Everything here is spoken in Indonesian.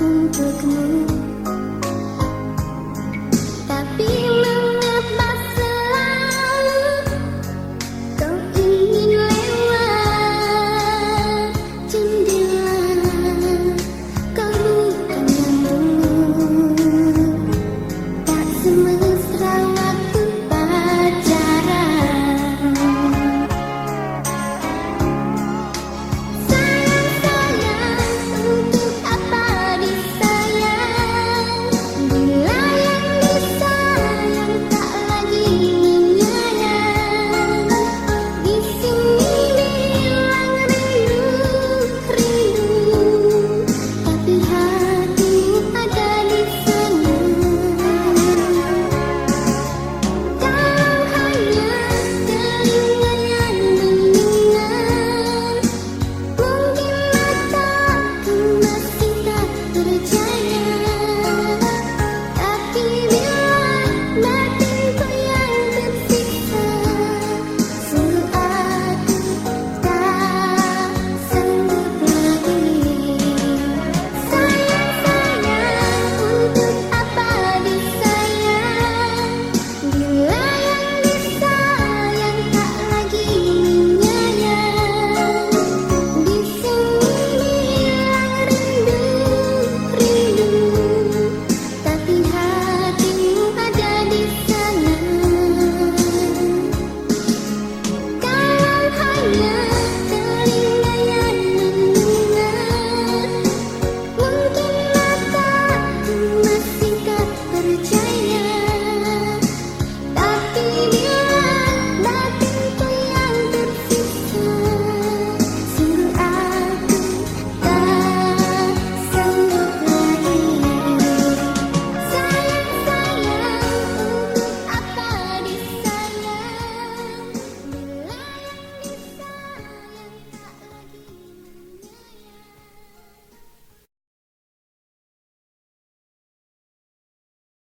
untukmu.